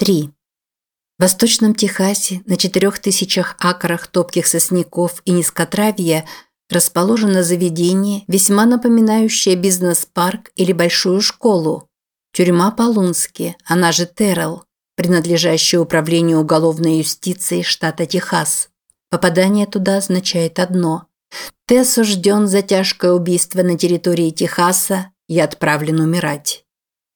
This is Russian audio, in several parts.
3. В Восточном Техасе на четырех тысячах акрах топких сосняков и низкотравья расположено заведение, весьма напоминающее бизнес-парк или большую школу. Тюрьма Полунски, она же Террелл, принадлежащая управлению уголовной юстиции штата Техас. Попадание туда означает одно – ты осужден за тяжкое убийство на территории Техаса и отправлен умирать.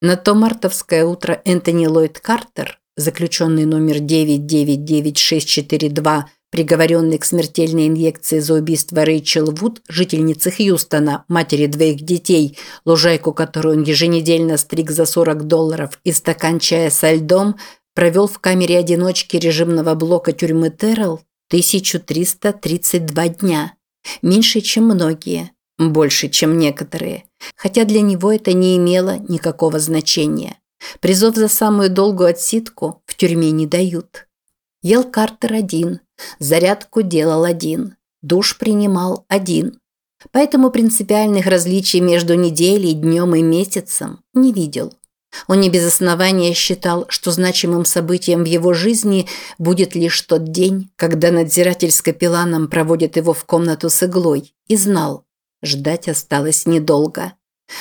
На то мартовское утро Энтони Ллойд Картер, заключенный номер 9999642, приговоренный к смертельной инъекции за убийство Рэйчел Вуд, жительницы Хьюстона, матери двоих детей, лужайку которую он еженедельно стриг за 40 долларов и стакан чая со льдом, провел в камере одиночки режимного блока тюрьмы Террелл 1332 дня. Меньше, чем многие, больше, чем некоторые – хотя для него это не имело никакого значения. Призов за самую долгую отсидку в тюрьме не дают. Ел Картер один, зарядку делал один, душ принимал один. Поэтому принципиальных различий между неделей, днем и месяцем не видел. Он не без основания считал, что значимым событием в его жизни будет лишь тот день, когда надзиратель с капелланом проводит его в комнату с иглой, и знал, Ждать осталось недолго.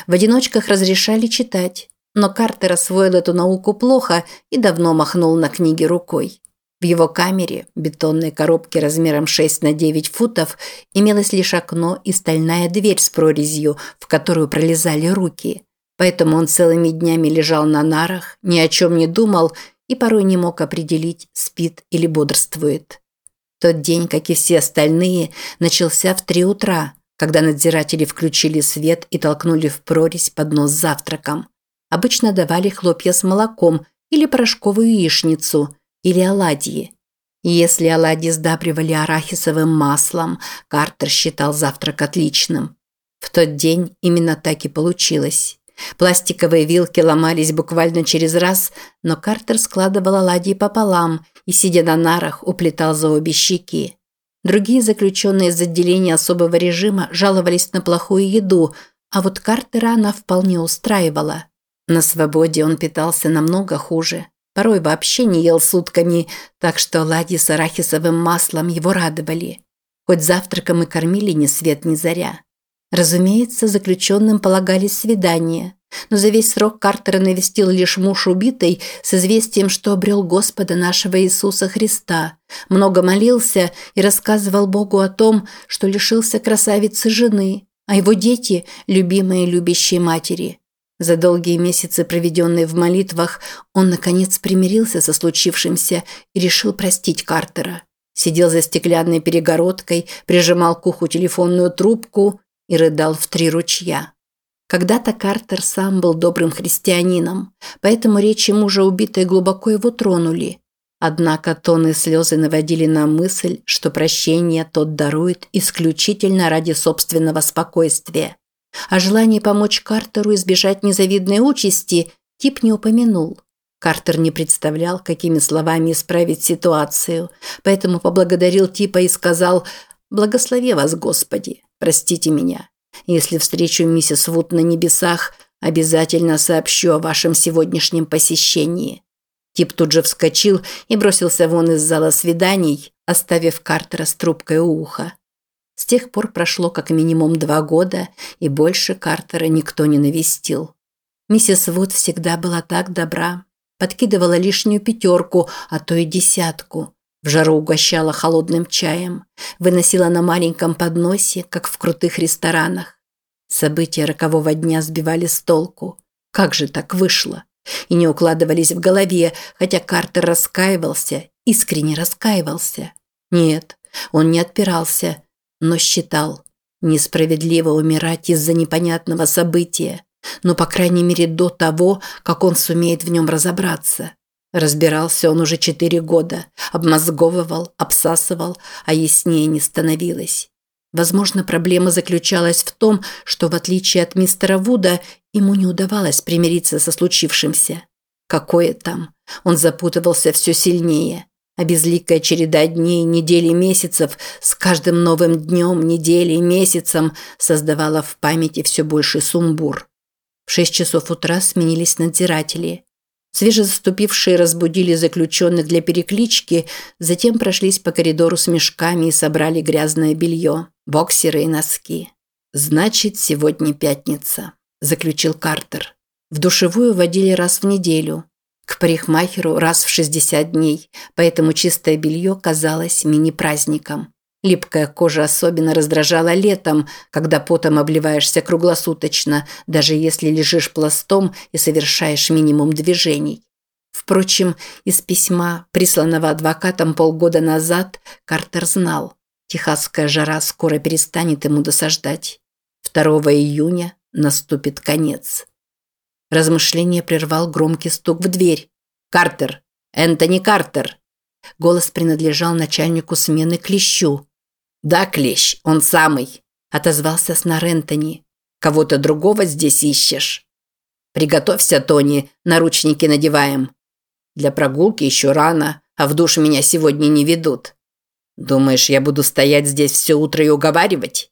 В одиночках разрешали читать, но Картер освоил эту науку плохо и давно махнул на книги рукой. В его камере, бетонной коробке размером 6 на 9 футов, имелось лишь окно и стальная дверь с прорезью, в которую пролезали руки. Поэтому он целыми днями лежал на нарах, ни о чем не думал и порой не мог определить, спит или бодрствует. Тот день, как и все остальные, начался в три утра – когда надзиратели включили свет и толкнули в прорезь поднос с завтраком. Обычно давали хлопья с молоком или порошковую яичницу, или оладьи. И если оладьи сдабривали арахисовым маслом, Картер считал завтрак отличным. В тот день именно так и получилось. Пластиковые вилки ломались буквально через раз, но Картер складывал оладьи пополам и, сидя на нарах, уплетал за обе щеки. Другие заключенные из отделения особого режима жаловались на плохую еду, а вот Картера она вполне устраивала. На свободе он питался намного хуже. Порой вообще не ел сутками, так что оладьи с арахисовым маслом его радовали. Хоть завтраком и кормили ни свет ни заря. Разумеется, заключенным полагались свидания. Но за весь срок Картера навестил лишь муж убитой с известием, что обрел Господа нашего Иисуса Христа, много молился и рассказывал Богу о том, что лишился красавицы жены, а его дети – любимые любящие матери. За долгие месяцы, проведенные в молитвах, он, наконец, примирился со случившимся и решил простить Картера. Сидел за стеклянной перегородкой, прижимал к уху телефонную трубку и рыдал в три ручья. Когда-то Картер сам был добрым христианином, поэтому речи мужа убитой глубоко его тронули. Однако тоны слезы наводили на мысль, что прощение тот дарует исключительно ради собственного спокойствия. О желании помочь Картеру избежать незавидной участи тип не упомянул. Картер не представлял, какими словами исправить ситуацию, поэтому поблагодарил типа и сказал «Благослови вас, Господи, простите меня». Если встречу миссис Вуд на небесах, обязательно сообщу о вашем сегодняшнем посещении». Тип тут же вскочил и бросился вон из зала свиданий, оставив Картера с трубкой у уха. С тех пор прошло как минимум два года, и больше Картера никто не навестил. Миссис Вуд всегда была так добра. Подкидывала лишнюю пятерку, а то и десятку. В жару угощала холодным чаем, выносила на маленьком подносе, как в крутых ресторанах. События рокового дня сбивали с толку. Как же так вышло? И не укладывались в голове, хотя Картер раскаивался, искренне раскаивался. Нет, он не отпирался, но считал, несправедливо умирать из-за непонятного события, но, по крайней мере, до того, как он сумеет в нем разобраться. Разбирался он уже четыре года, обмозговывал, обсасывал, а яснее не становилось. Возможно, проблема заключалась в том, что, в отличие от мистера Вуда, ему не удавалось примириться со случившимся. Какое там? Он запутывался все сильнее. А безликая череда дней, недель и месяцев с каждым новым днем, неделей, месяцем создавала в памяти все больше сумбур. В шесть часов утра сменились надзиратели. Свежезаступившие разбудили заключенных для переклички, затем прошлись по коридору с мешками и собрали грязное белье, боксеры и носки. «Значит, сегодня пятница», – заключил Картер. В душевую водили раз в неделю. К парикмахеру раз в 60 дней, поэтому чистое белье казалось мини-праздником. Липкая кожа особенно раздражала летом, когда потом обливаешься круглосуточно, даже если лежишь пластом и совершаешь минимум движений. Впрочем, из письма, присланного адвокатом полгода назад, Картер знал, техасская жара скоро перестанет ему досаждать. 2 июня наступит конец. Размышление прервал громкий стук в дверь. «Картер! Энтони Картер!» Голос принадлежал начальнику смены Клещу. «Да, Клещ, он самый!» – отозвался Снар Энтони. «Кого-то другого здесь ищешь?» «Приготовься, Тони, наручники надеваем». «Для прогулки еще рано, а в душ меня сегодня не ведут». «Думаешь, я буду стоять здесь все утро и уговаривать?»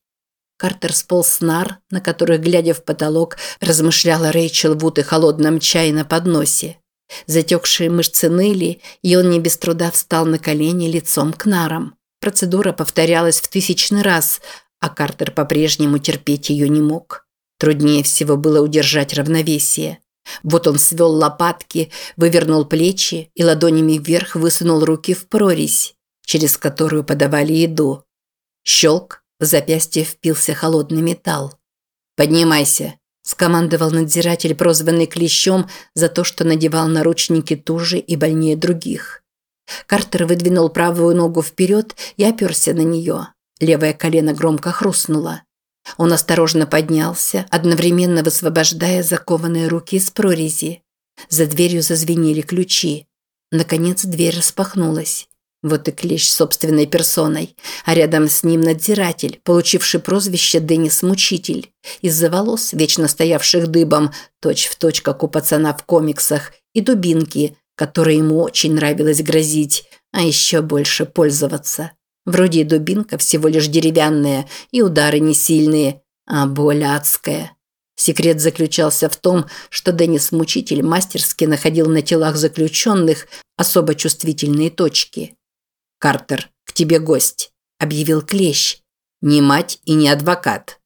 Картер сполз с нар, на которых, глядя в потолок, размышляла Рэйчел Вуд и холодном чае на подносе. Затекшие мышцы ныли, и он не без труда встал на колени лицом к нарам. Процедура повторялась в тысячный раз, а Картер по-прежнему терпеть ее не мог. Труднее всего было удержать равновесие. Вот он свел лопатки, вывернул плечи и ладонями вверх высунул руки в прорезь, через которую подавали еду. Щелк, в запястье впился холодный металл. «Поднимайся», – скомандовал надзиратель, прозванный Клещом за то, что надевал наручники туже и больнее других. Картер выдвинул правую ногу вперед и оперся на нее. Левое колено громко хрустнуло. Он осторожно поднялся, одновременно высвобождая закованные руки из прорези. За дверью зазвенели ключи. Наконец дверь распахнулась. Вот и клещ собственной персоной, а рядом с ним надзиратель, получивший прозвище Денис Мучитель, из-за волос, вечно стоявших дыбом, точь-в-точь, точь, как у пацана в комиксах, и дубинки, которые ему очень нравилось грозить, а еще больше пользоваться. Вроде и дубинка всего лишь деревянная, и удары не сильные, а боль адская. Секрет заключался в том, что Денис Мучитель мастерски находил на телах заключенных особо чувствительные точки – «Картер, к тебе гость», – объявил Клещ. «Не мать и не адвокат».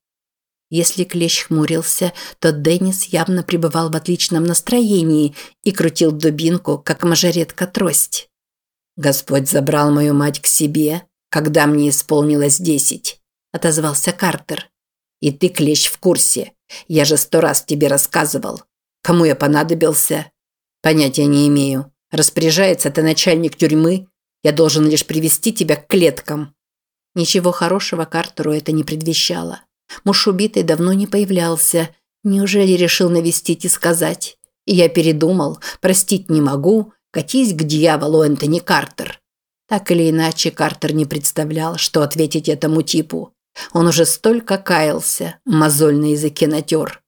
Если Клещ хмурился, то Деннис явно пребывал в отличном настроении и крутил дубинку, как мажоретка трость. «Господь забрал мою мать к себе, когда мне исполнилось десять», – отозвался Картер. «И ты, Клещ, в курсе. Я же сто раз тебе рассказывал. Кому я понадобился?» «Понятия не имею. Распоряжается ты начальник тюрьмы я должен лишь привести тебя к клеткам». Ничего хорошего Картеру это не предвещало. Муж убитый давно не появлялся. Неужели решил навестить и сказать? Я передумал, простить не могу, катись к дьяволу, Энтони Картер. Так или иначе, Картер не представлял, что ответить этому типу. Он уже столько каялся, мозоль на языке натер.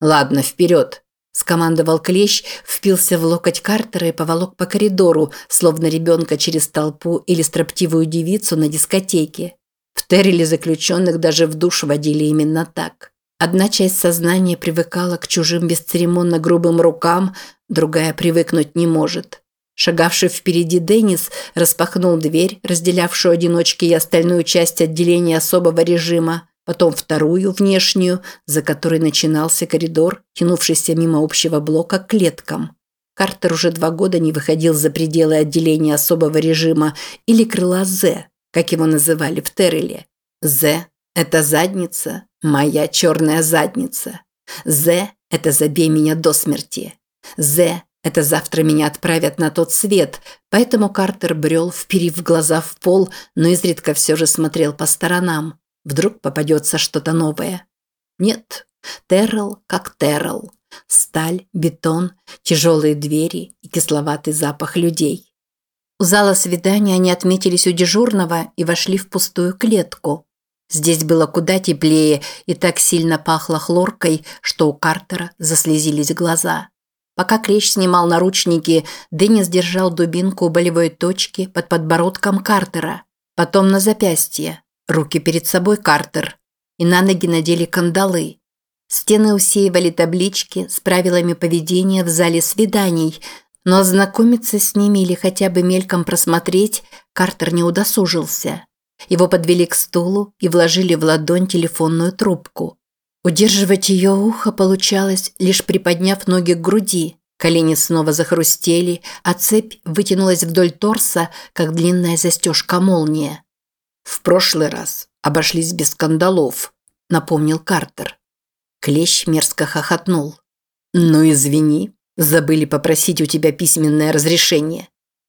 «Ладно, вперед!» скомандовал клещ, впился в локоть Картера и поволок по коридору, словно ребенка через толпу или строптивую девицу на дискотеке. В Терреле заключенных даже в душ водили именно так. Одна часть сознания привыкала к чужим бесцеремонно грубым рукам, другая привыкнуть не может. Шагавший впереди Деннис распахнул дверь, разделявшую одиночки и остальную часть отделения особого режима, потом вторую, внешнюю, за которой начинался коридор, тянувшийся мимо общего блока к клеткам. Картер уже два года не выходил за пределы отделения особого режима или крыла З, как его называли в Терреле. З – это задница, моя черная задница. З – это забей меня до смерти. З – это завтра меня отправят на тот свет, поэтому Картер брел, вперив глаза в пол, но изредка все же смотрел по сторонам. Вдруг попадется что-то новое. Нет, Террел как Террел. Сталь, бетон, тяжелые двери и кисловатый запах людей. У зала свидания они отметились у дежурного и вошли в пустую клетку. Здесь было куда теплее и так сильно пахло хлоркой, что у Картера заслезились глаза. Пока Клещ снимал наручники, Деннис держал дубинку у болевой точки под подбородком Картера, потом на запястье. Руки перед собой Картер. И на ноги надели кандалы. Стены усеивали таблички с правилами поведения в зале свиданий, Но ознакомиться с ними или хотя бы мельком просмотреть Картер не удосужился. Его подвели к стулу и вложили в ладонь телефонную трубку. Удерживать ее ухо получалось, лишь приподняв ноги к груди. Колени снова захрустели, а цепь вытянулась вдоль торса, как длинная застежка молния. «В прошлый раз обошлись без скандалов», – напомнил Картер. Клещ мерзко хохотнул. «Ну извини, забыли попросить у тебя письменное разрешение.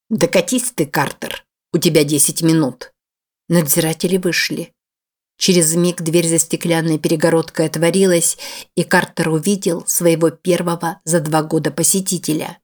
Докатись ты, Картер, у тебя десять минут». Надзиратели вышли. Через миг дверь за стеклянной перегородкой отворилась, и Картер увидел своего первого за два года посетителя.